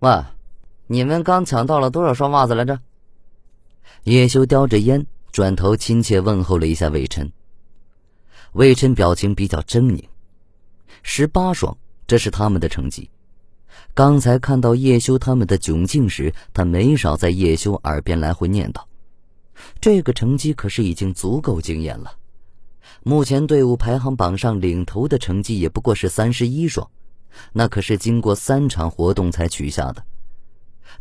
喂，你们刚抢到了多少双袜子来着？叶修叼着烟，转头亲切问候了一下魏琛。魏琛表情比较狰狞，十八双，这是他们的成绩。刚才看到叶修他们的窘境时，他没少在叶修耳边来回念叨：“这个成绩可是已经足够惊艳了。目前队伍排行榜上领头的成绩也不过是三十一双，那可是经过三场活动才取下的。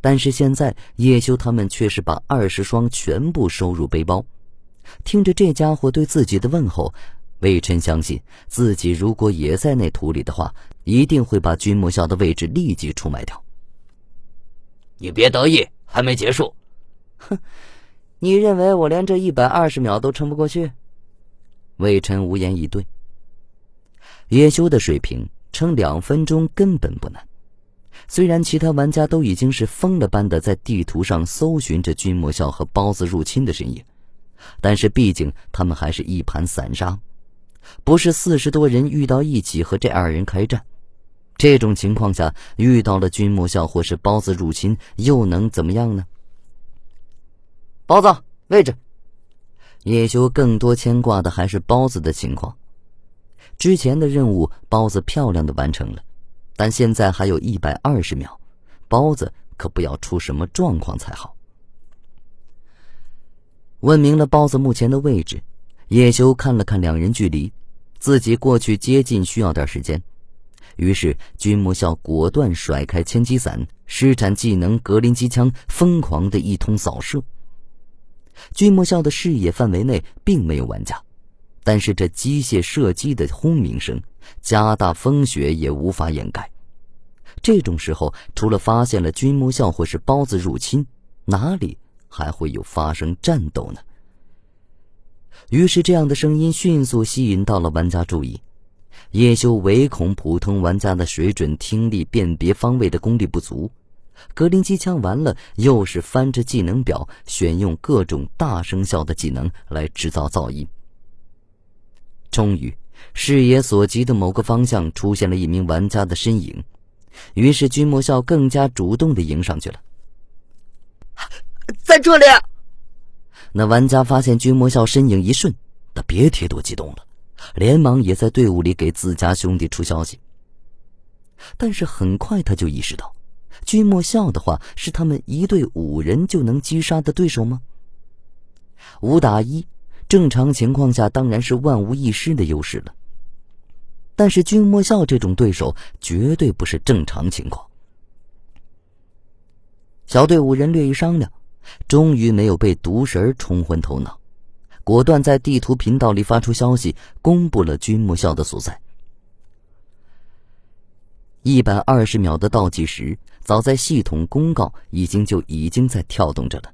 但是现在叶修他们却是把二十双全部收入背包。听着这家伙对自己的问候。”魏琛相信自己如果也在那土里的话，一定会把君莫笑的位置立即出卖掉。你别得意，还没结束。哼，你认为我连这一百二十秒都撑不过去？魏晨无言以对。叶修的水平撑两分钟根本不难。虽然其他玩家都已经是疯了般的在地图上搜寻着君莫笑和包子入侵的身影，但是毕竟他们还是一盘散沙。不是四十多人遇到一起和这二人开战，这种情况下遇到了君莫笑或是包子入侵，又能怎么样呢？包子位置，叶修更多牵挂的还是包子的情况。之前的任务包子漂亮的完成了，但现在还有一百二十秒，包子可不要出什么状况才好。问明了包子目前的位置。叶修看了看两人距离，自己过去接近需要点时间，于是君莫笑果断甩开千机伞，施展技能格林机枪，疯狂的一通扫射。君莫笑的视野范围内并没有玩家，但是这机械射击的轰鸣声，加大风雪也无法掩盖。这种时候，除了发现了君莫笑或是包子入侵，哪里还会有发生战斗呢？于是，这样的声音迅速吸引到了玩家注意。叶修唯恐普通玩家的水准、听力、辨别方位的功力不足，格林机枪完了，又是翻着技能表，选用各种大声效的技能来制造噪音。终于，视野所及的某个方向出现了一名玩家的身影，于是君莫笑更加主动的迎上去了，在这里。那玩家发现君莫笑身影一瞬，他别提多激动了，连忙也在队伍里给自家兄弟出消息。但是很快他就意识到，君莫笑的话是他们一队五人就能击杀的对手吗？五打一，正常情况下当然是万无一失的优势了。但是君莫笑这种对手绝对不是正常情况。小队五人略一商量。终于没有被毒蛇冲昏头脑，果断在地图频道里发出消息，公布了君莫笑的所在。一百二十秒的倒计时，早在系统公告已经就已经在跳动着了。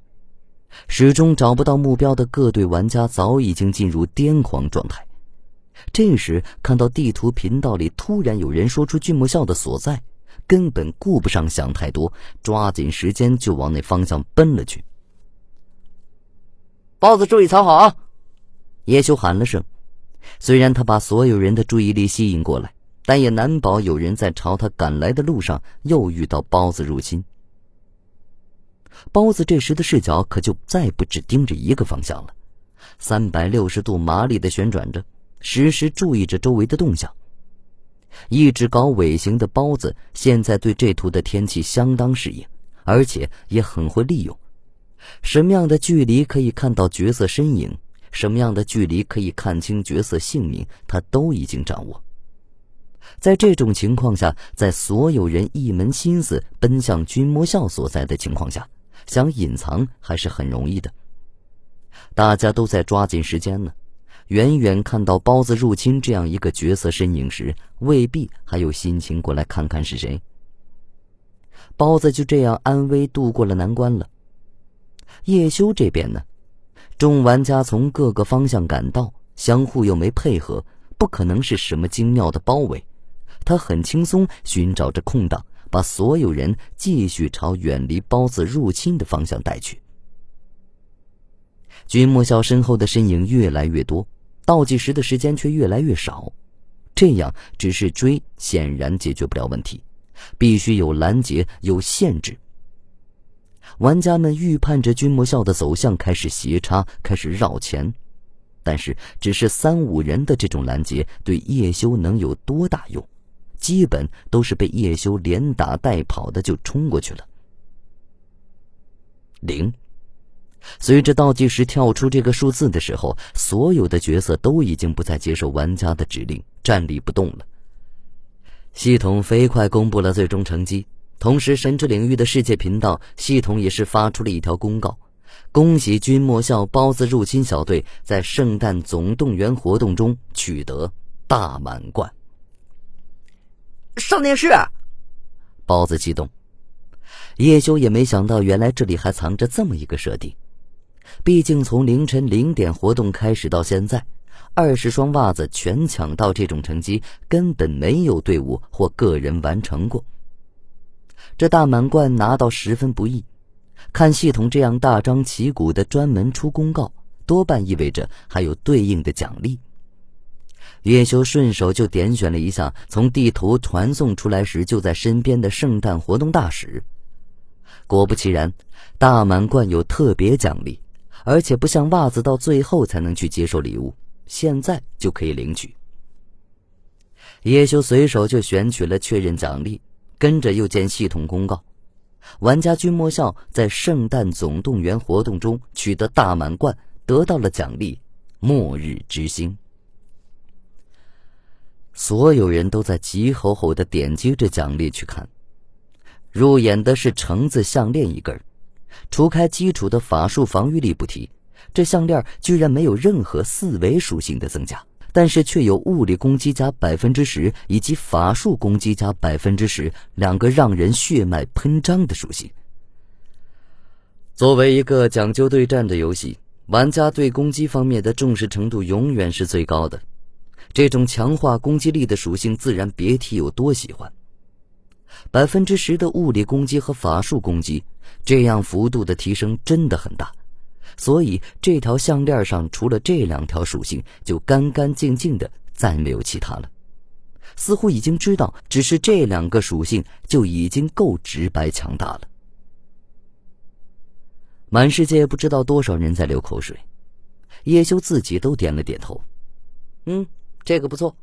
始终找不到目标的各队玩家早已经进入癫狂状态。这时看到地图频道里突然有人说出君莫笑的所在。根本顾不上想太多，抓紧时间就往那方向奔了去。包子，注意藏好啊！叶修喊了声。虽然他把所有人的注意力吸引过来，但也难保有人在朝他赶来的路上又遇到包子入侵。包子这时的视角可就再不只盯着一个方向了，三百六十度麻利的旋转着，时时注意着周围的动向。一直搞尾行的包子，现在对这图的天气相当适应，而且也很会利用。什么样的距离可以看到角色身影，什么样的距离可以看清角色姓名，他都已经掌握。在这种情况下，在所有人一门心思奔向君莫笑所在的情况下，想隐藏还是很容易的。大家都在抓紧时间呢。远远看到包子入侵这样一个角色身影时，未必还有心情过来看看是谁。包子就这样安危度过了难关了。叶修这边呢，众玩家从各个方向赶到，相互又没配合，不可能是什么精妙的包围。他很轻松寻找着空档，把所有人继续朝远离包子入侵的方向带去。君莫笑身后的身影越来越多。倒计时的时间却越来越少，这样只是追显然解决不了问题，必须有拦截，有限制。玩家们预判着君莫笑的走向，开始斜插，开始绕前。但是，只是三五人的这种拦截，对叶修能有多大用？基本都是被叶修连打带跑的就冲过去了。零。随着倒计时跳出这个数字的时候，所有的角色都已经不再接受玩家的指令，站立不动了。系统飞快公布了最终成绩，同时神之领域的世界频道系统也是发出了一条公告。恭喜君莫笑包子入侵小队在圣诞总动员活动中取得大满贯。上电视，包子激动。叶修也没想到，原来这里还藏着这么一个设定。毕竟从凌晨零点活动开始到现在，二十双袜子全抢到这种成绩，根本没有队伍或个人完成过。这大满贯拿到十分不易。看系统这样大张旗鼓的专门出公告，多半意味着还有对应的奖励。叶修顺手就点选了一下，从地图传送出来时就在身边的圣诞活动大使。果不其然，大满贯有特别奖励，而且不像袜子到最后才能去接受礼物，现在就可以领取。叶修随手就选取了确认奖励，跟着又见系统公告。玩家君莫笑在圣诞总动员活动中取得大满贯，得到了奖励——末日之星。所有人都在急吼吼的点击着奖励去看。入眼的是橙子项链一根，除开基础的法术防御力不提，这项链居然没有任何四维属性的增加。但是却有物理攻击加百分之十，以及法术攻击加百分之十两个让人血脉喷张的属性。作为一个讲究对战的游戏，玩家对攻击方面的重视程度永远是最高的。这种强化攻击力的属性，自然别提有多喜欢。百分之十的物理攻击和法术攻击，这样幅度的提升真的很大。所以这条项链上除了这两条属性，就干干净净的，再没有其他了。似乎已经知道，只是这两个属性就已经够直白强大了。满世界不知道多少人在流口水，叶修自己都点了点头。嗯，这个不错。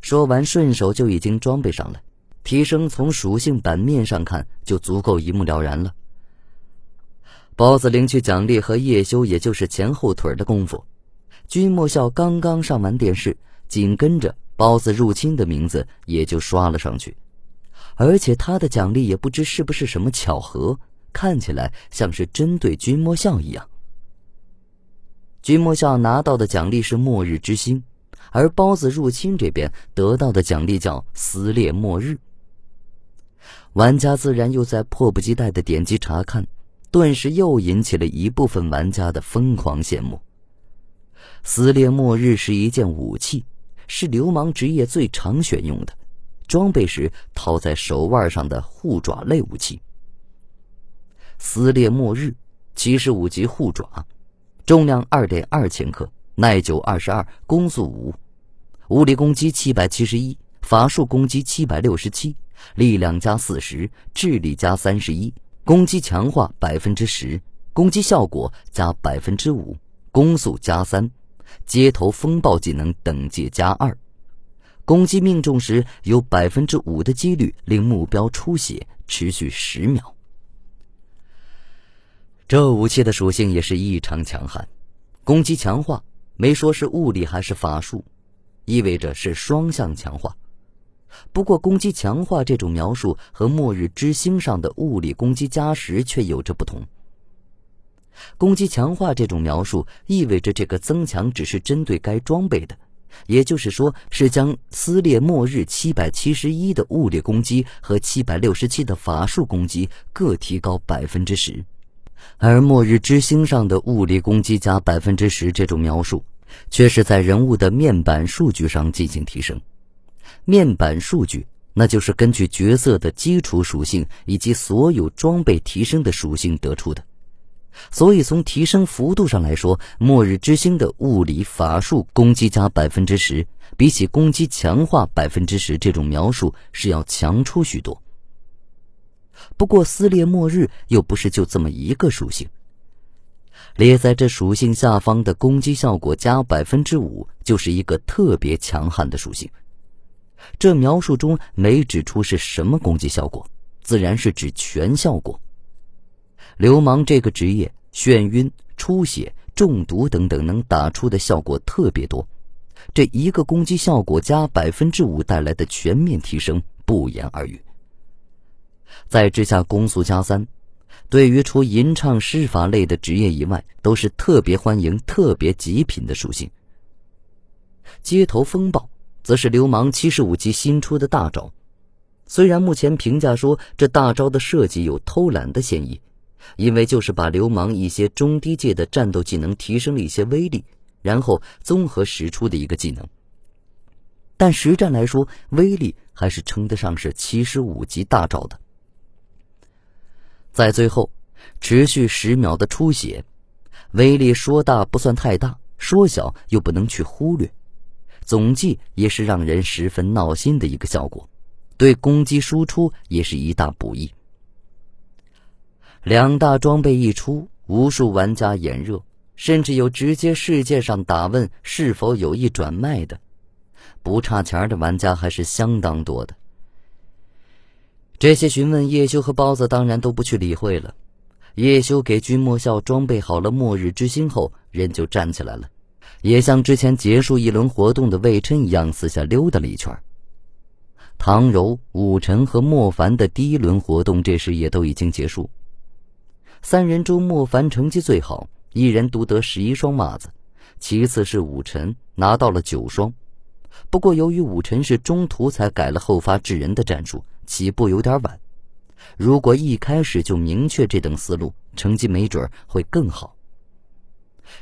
说完，顺手就已经装备上了，提升从属性版面上看就足够一目了然了。包子领取奖励和叶修，也就是前后腿的功夫。君莫笑刚刚上完电视，紧跟着包子入侵的名字也就刷了上去，而且他的奖励也不知是不是什么巧合，看起来像是针对君莫笑一样。君莫笑拿到的奖励是末日之星，而包子入侵这边得到的奖励叫撕裂末日。玩家自然又在迫不及待的点击查看。顿时又引起了一部分玩家的疯狂羡慕。撕裂末日是一件武器，是流氓职业最常选用的，装备时套在手腕上的护爪类武器。撕裂末日七十五级护爪，重量二点二千克，耐久二十二，攻速五，物理攻击七百七十一，法术攻击七百六十七，力量加四十，智力加三十一。攻击强化百分之十，攻击效果加百分之五，攻速加三，街头风暴技能等级加二，攻击命中时有百分之五的几率令目标出血，持续十秒。这武器的属性也是异常强悍，攻击强化没说是物理还是法术，意味着是双向强化。不过，攻击强化这种描述和末日之星上的物理攻击加时却有着不同。攻击强化这种描述意味着这个增强只是针对该装备的，也就是说，是将撕裂末日七百七十一的物理攻击和七百六十七的法术攻击各提高百分之十，而末日之星上的物理攻击加百分之十这种描述，却是在人物的面板数据上进行提升。面板数据，那就是根据角色的基础属性以及所有装备提升的属性得出的。所以从提升幅度上来说，末日之星的物理法术攻击加百分之十，比起攻击强化百分之十这种描述是要强出许多。不过撕裂末日又不是就这么一个属性。列在这属性下方的攻击效果加百分之五，就是一个特别强悍的属性。这描述中没指出是什么攻击效果，自然是指全效果。流氓这个职业，眩晕、出血、中毒等等，能打出的效果特别多。这一个攻击效果加百分之五带来的全面提升，不言而喻。再之下，攻速加三。对于除吟唱、施法类的职业以外，都是特别欢迎、特别极品的属性。街头风暴则是流氓七十五级新出的大招，虽然目前评价说这大招的设计有偷懒的嫌疑，因为就是把流氓一些中低阶的战斗技能提升了一些威力，然后综合使出的一个技能。但实战来说，威力还是称得上是七十五级大招的。在最后，持续十秒的出血，威力说大不算太大，说小又不能去忽略，总计也是让人十分闹心的一个效果，对攻击输出也是一大补益。两大装备一出，无数玩家眼热，甚至有直接世界上打问是否有意转卖的，不差钱的玩家还是相当多的。这些询问叶修和包子当然都不去理会了。叶修给君莫笑装备好了末日之心后，人就站起来了，也像之前结束一轮活动的魏琛一样，四下溜达了一圈。唐柔、武晨和莫凡的第一轮活动这时也都已经结束。三人中，莫凡成绩最好，一人独得十一双袜子，其次是武晨拿到了九双。不过由于武晨是中途才改了后发制人的战术。起步有点晚，如果一开始就明确这等思路，成绩没准会更好。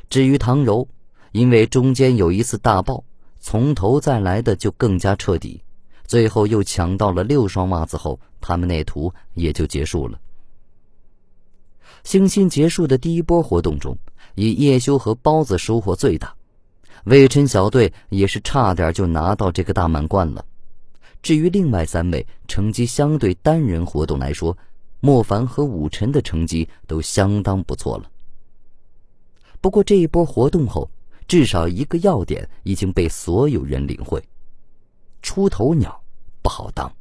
至于唐柔，因为中间有一次大爆，从头再来的就更加彻底，最后又抢到了六双袜子后，他们那图也就结束了。星星结束的第一波活动中，以叶修和包子收获最大，魏琛小队也是差点就拿到这个大满贯了。至于另外三位成绩相对单人活动来说，莫凡和武晨的成绩都相当不错了。不过这一波活动后，至少一个要点已经被所有人领会：出头鸟不好当。